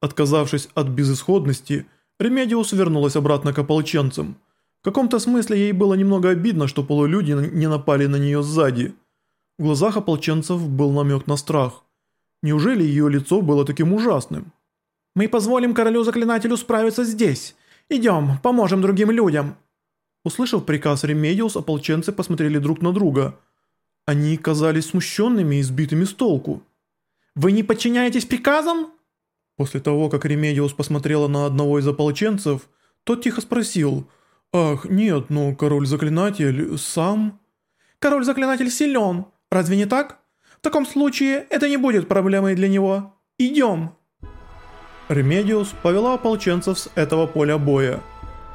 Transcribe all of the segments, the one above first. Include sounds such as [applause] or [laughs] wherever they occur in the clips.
Отказавшись от безысходности, Ремедиус вернулась обратно к ополченцам. В каком-то смысле ей было немного обидно, что полулюди не напали на нее сзади. В глазах ополченцев был намек на страх. Неужели ее лицо было таким ужасным? «Мы позволим королю-заклинателю справиться здесь. Идем, поможем другим людям». Услышав приказ Ремедиус, ополченцы посмотрели друг на друга. Они казались смущенными и сбитыми с толку. «Вы не подчиняетесь приказам?» После того, как Ремедиус посмотрела на одного из ополченцев, тот тихо спросил «Ах, нет, но король-заклинатель сам...» «Король-заклинатель силен, разве не так? В таком случае это не будет проблемой для него. Идем!» Ремедиус повела ополченцев с этого поля боя.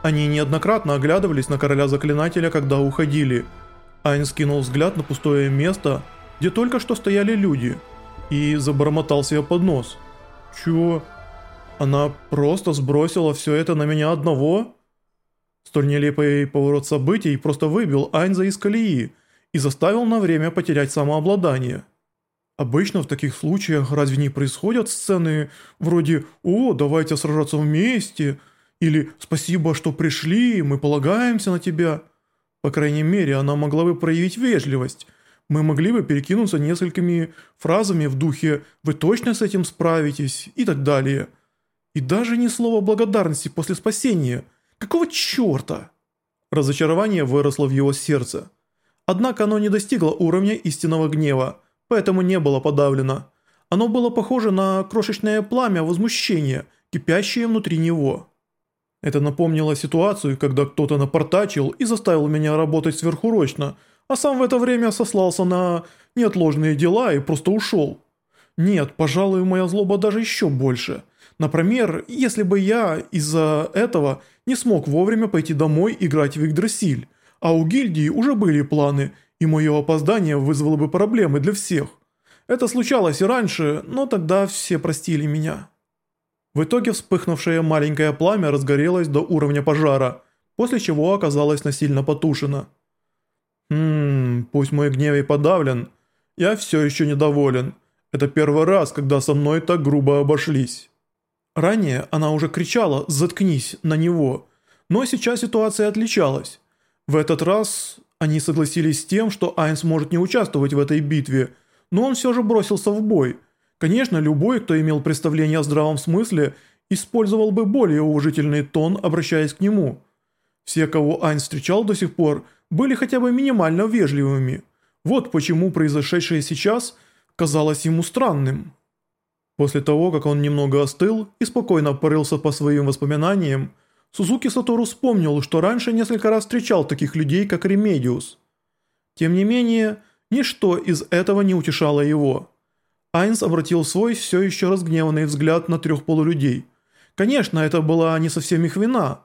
Они неоднократно оглядывались на короля-заклинателя, когда уходили. Айн скинул взгляд на пустое место, где только что стояли люди, и забормотал себе под нос – Чё? Она просто сбросила все это на меня одного? Столь нелепый поворот событий просто выбил Айнза из колеи и заставил на время потерять самообладание. Обычно в таких случаях разве не происходят сцены вроде «О, давайте сражаться вместе» или «Спасибо, что пришли, мы полагаемся на тебя». По крайней мере, она могла бы проявить вежливость, мы могли бы перекинуться несколькими фразами в духе «Вы точно с этим справитесь?» и так далее. И даже ни слова благодарности после спасения. Какого черта? Разочарование выросло в его сердце. Однако оно не достигло уровня истинного гнева, поэтому не было подавлено. Оно было похоже на крошечное пламя возмущения, кипящее внутри него. Это напомнило ситуацию, когда кто-то напортачил и заставил меня работать сверхурочно – а сам в это время сослался на неотложные дела и просто ушел. Нет, пожалуй, моя злоба даже еще больше. Например, если бы я из-за этого не смог вовремя пойти домой играть в Игдрасиль, а у гильдии уже были планы, и мое опоздание вызвало бы проблемы для всех. Это случалось и раньше, но тогда все простили меня. В итоге вспыхнувшее маленькое пламя разгорелось до уровня пожара, после чего оказалось насильно потушено. Хм, пусть мой гнев и подавлен, я все еще недоволен. Это первый раз, когда со мной так грубо обошлись. Ранее она уже кричала «заткнись» на него, но сейчас ситуация отличалась. В этот раз они согласились с тем, что Айнс может не участвовать в этой битве, но он все же бросился в бой. Конечно, любой, кто имел представление о здравом смысле, использовал бы более уважительный тон, обращаясь к нему. Все, кого Айнс встречал до сих пор – были хотя бы минимально вежливыми. Вот почему произошедшее сейчас казалось ему странным. После того, как он немного остыл и спокойно порылся по своим воспоминаниям, Сузуки Сатору вспомнил, что раньше несколько раз встречал таких людей, как Ремедиус. Тем не менее, ничто из этого не утешало его. Айнс обратил свой все еще разгневанный взгляд на трех полулюдей. Конечно, это была не совсем их вина –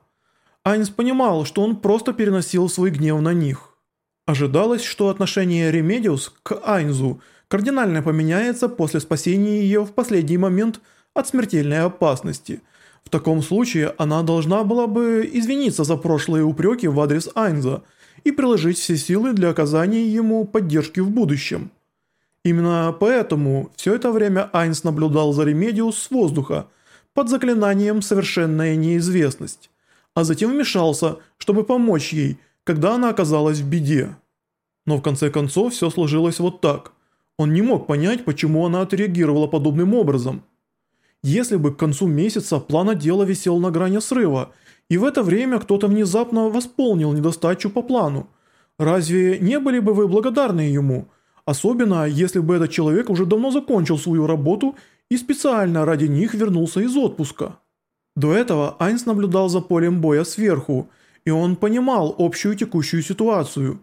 Айнс понимал, что он просто переносил свой гнев на них. Ожидалось, что отношение Ремедиус к Айнзу кардинально поменяется после спасения ее в последний момент от смертельной опасности. В таком случае она должна была бы извиниться за прошлые упреки в адрес Айнза и приложить все силы для оказания ему поддержки в будущем. Именно поэтому все это время Айнс наблюдал за Ремедиус с воздуха под заклинанием «Совершенная неизвестность» а затем вмешался, чтобы помочь ей, когда она оказалась в беде. Но в конце концов все сложилось вот так. Он не мог понять, почему она отреагировала подобным образом. Если бы к концу месяца план дела висел на грани срыва, и в это время кто-то внезапно восполнил недостачу по плану, разве не были бы вы благодарны ему? Особенно, если бы этот человек уже давно закончил свою работу и специально ради них вернулся из отпуска. До этого Айнс наблюдал за полем боя сверху, и он понимал общую текущую ситуацию.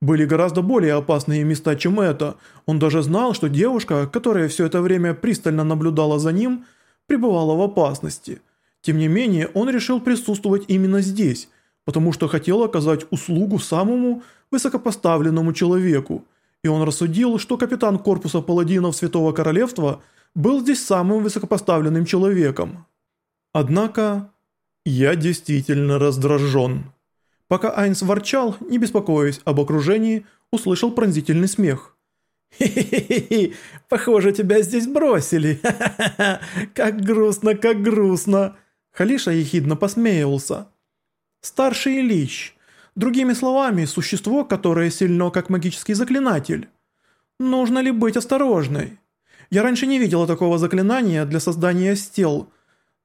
Были гораздо более опасные места, чем это. Он даже знал, что девушка, которая все это время пристально наблюдала за ним, пребывала в опасности. Тем не менее, он решил присутствовать именно здесь, потому что хотел оказать услугу самому высокопоставленному человеку. И он рассудил, что капитан корпуса паладинов Святого Королевства был здесь самым высокопоставленным человеком. Однако я действительно раздражен. Пока Айнс ворчал, не беспокоясь об окружении, услышал пронзительный смех. «Хе-хе-хе, похоже, тебя здесь бросили. [laughs] Как грустно, как грустно!» Халиша ехидно посмеивался. «Старший Ильич, другими словами, существо, которое сильно как магический заклинатель. Нужно ли быть осторожной? Я раньше не видела такого заклинания для создания стел,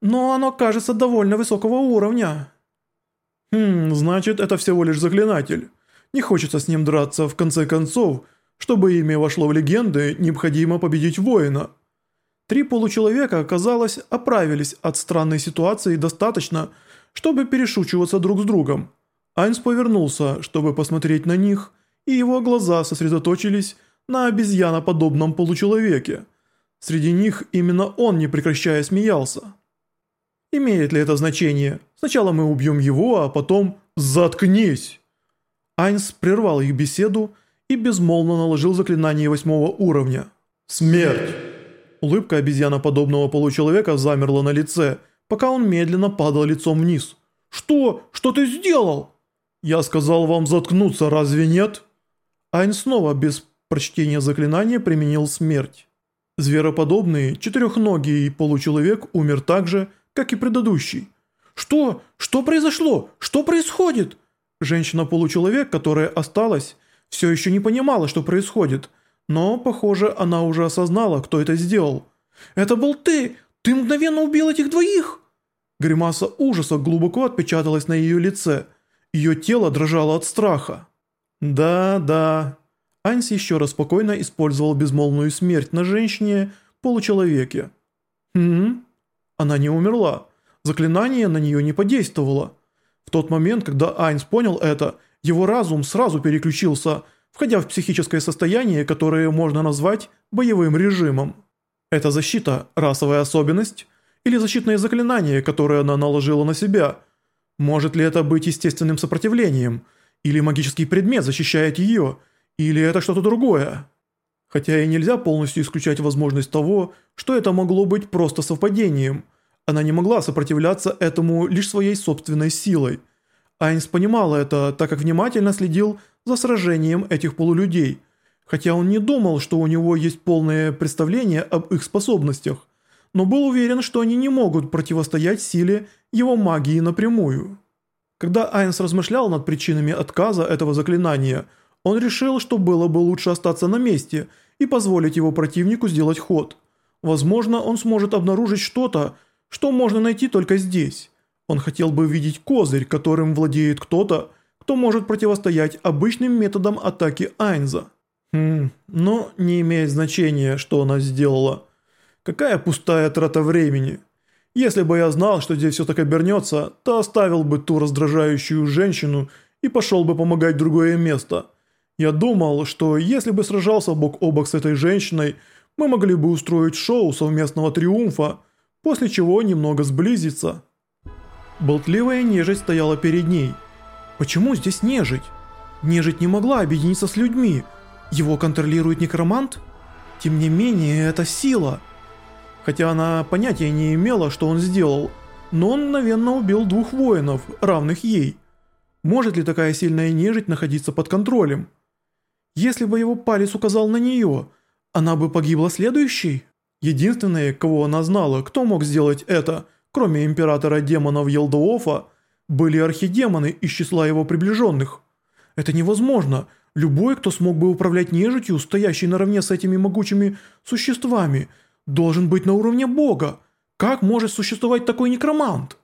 но оно кажется довольно высокого уровня». «Хм, значит, это всего лишь заклинатель. Не хочется с ним драться, в конце концов, чтобы имя вошло в легенды, необходимо победить воина». Три получеловека, казалось, оправились от странной ситуации достаточно, чтобы перешучиваться друг с другом. Айнс повернулся, чтобы посмотреть на них, и его глаза сосредоточились на обезьяноподобном получеловеке. Среди них именно он, не прекращая, смеялся. Имеет ли это значение? Сначала мы убьем его, а потом «Заткнись!» Айнс прервал их беседу и безмолвно наложил заклинание восьмого уровня. «Смерть!» Улыбка обезьяноподобного получеловека замерла на лице, пока он медленно падал лицом вниз. «Что? Что ты сделал?» «Я сказал вам заткнуться, разве нет?» Айн снова без прочтения заклинания применил смерть. Звероподобный, четырехногий получеловек умер так же, как и предыдущий. «Что? Что произошло? Что происходит?» Женщина-получеловек, которая осталась, все еще не понимала, что происходит – но, похоже, она уже осознала, кто это сделал. «Это был ты! Ты мгновенно убил этих двоих!» Гримаса ужаса глубоко отпечаталась на ее лице. Ее тело дрожало от страха. «Да, да». Айнс еще раз спокойно использовал безмолвную смерть на женщине-получеловеке. «Хм?» Она не умерла. Заклинание на нее не подействовало. В тот момент, когда Айнс понял это, его разум сразу переключился входя в психическое состояние, которое можно назвать боевым режимом. Это защита, расовая особенность или защитное заклинание, которое она наложила на себя. Может ли это быть естественным сопротивлением, или магический предмет защищает ее, или это что-то другое? Хотя и нельзя полностью исключать возможность того, что это могло быть просто совпадением. Она не могла сопротивляться этому лишь своей собственной силой. Айнс понимал это, так как внимательно следил за сражением этих полулюдей, хотя он не думал, что у него есть полное представление об их способностях, но был уверен, что они не могут противостоять силе его магии напрямую. Когда Айнс размышлял над причинами отказа этого заклинания, он решил, что было бы лучше остаться на месте и позволить его противнику сделать ход. Возможно, он сможет обнаружить что-то, что можно найти только здесь. Он хотел бы видеть козырь, которым владеет кто-то, кто может противостоять обычным методам атаки Айнза. Хм, но не имеет значения, что она сделала. Какая пустая трата времени. Если бы я знал, что здесь все так обернется, то оставил бы ту раздражающую женщину и пошел бы помогать другое место. Я думал, что если бы сражался бок о бок с этой женщиной, мы могли бы устроить шоу совместного триумфа, после чего немного сблизиться. Болтливая нежить стояла перед ней – Почему здесь нежить? Нежить не могла объединиться с людьми. Его контролирует некромант? Тем не менее, это сила. Хотя она понятия не имела, что он сделал, но он, наверное, убил двух воинов, равных ей. Может ли такая сильная нежить находиться под контролем? Если бы его палец указал на нее, она бы погибла следующей? Единственное, кого она знала, кто мог сделать это, кроме императора демонов Елдоофа, были архидемоны из числа его приближенных. Это невозможно. Любой, кто смог бы управлять нежитью, стоящей наравне с этими могучими существами, должен быть на уровне бога. Как может существовать такой некромант?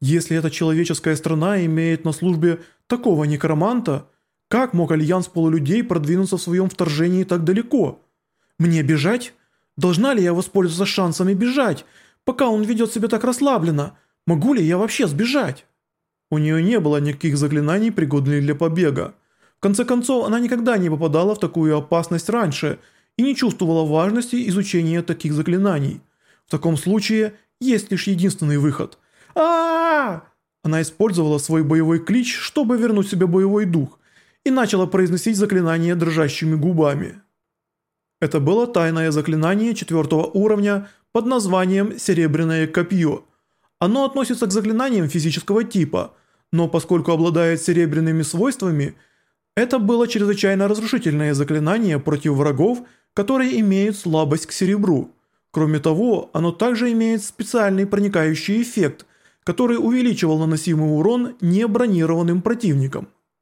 Если эта человеческая страна имеет на службе такого некроманта, как мог альянс полулюдей продвинуться в своем вторжении так далеко? Мне бежать? Должна ли я воспользоваться шансами бежать, пока он ведет себя так расслабленно? Могу ли я вообще сбежать? У нее не было никаких заклинаний, пригодных для побега. В конце концов, она никогда не попадала в такую опасность раньше и не чувствовала важности изучения таких заклинаний. В таком случае есть лишь единственный выход. а, -а, -а Она использовала свой боевой клич, чтобы вернуть себе боевой дух, и начала произносить заклинание дрожащими губами. Это было тайное заклинание четвертого уровня под названием «Серебряное копье». Оно относится к заклинаниям физического типа, но поскольку обладает серебряными свойствами, Это было чрезвычайно разрушительное заклинание против врагов, которые имеют слабость к серебру. Кроме того, оно также имеет специальный проникающий эффект, который увеличивал наносимый урон небронированным противникам.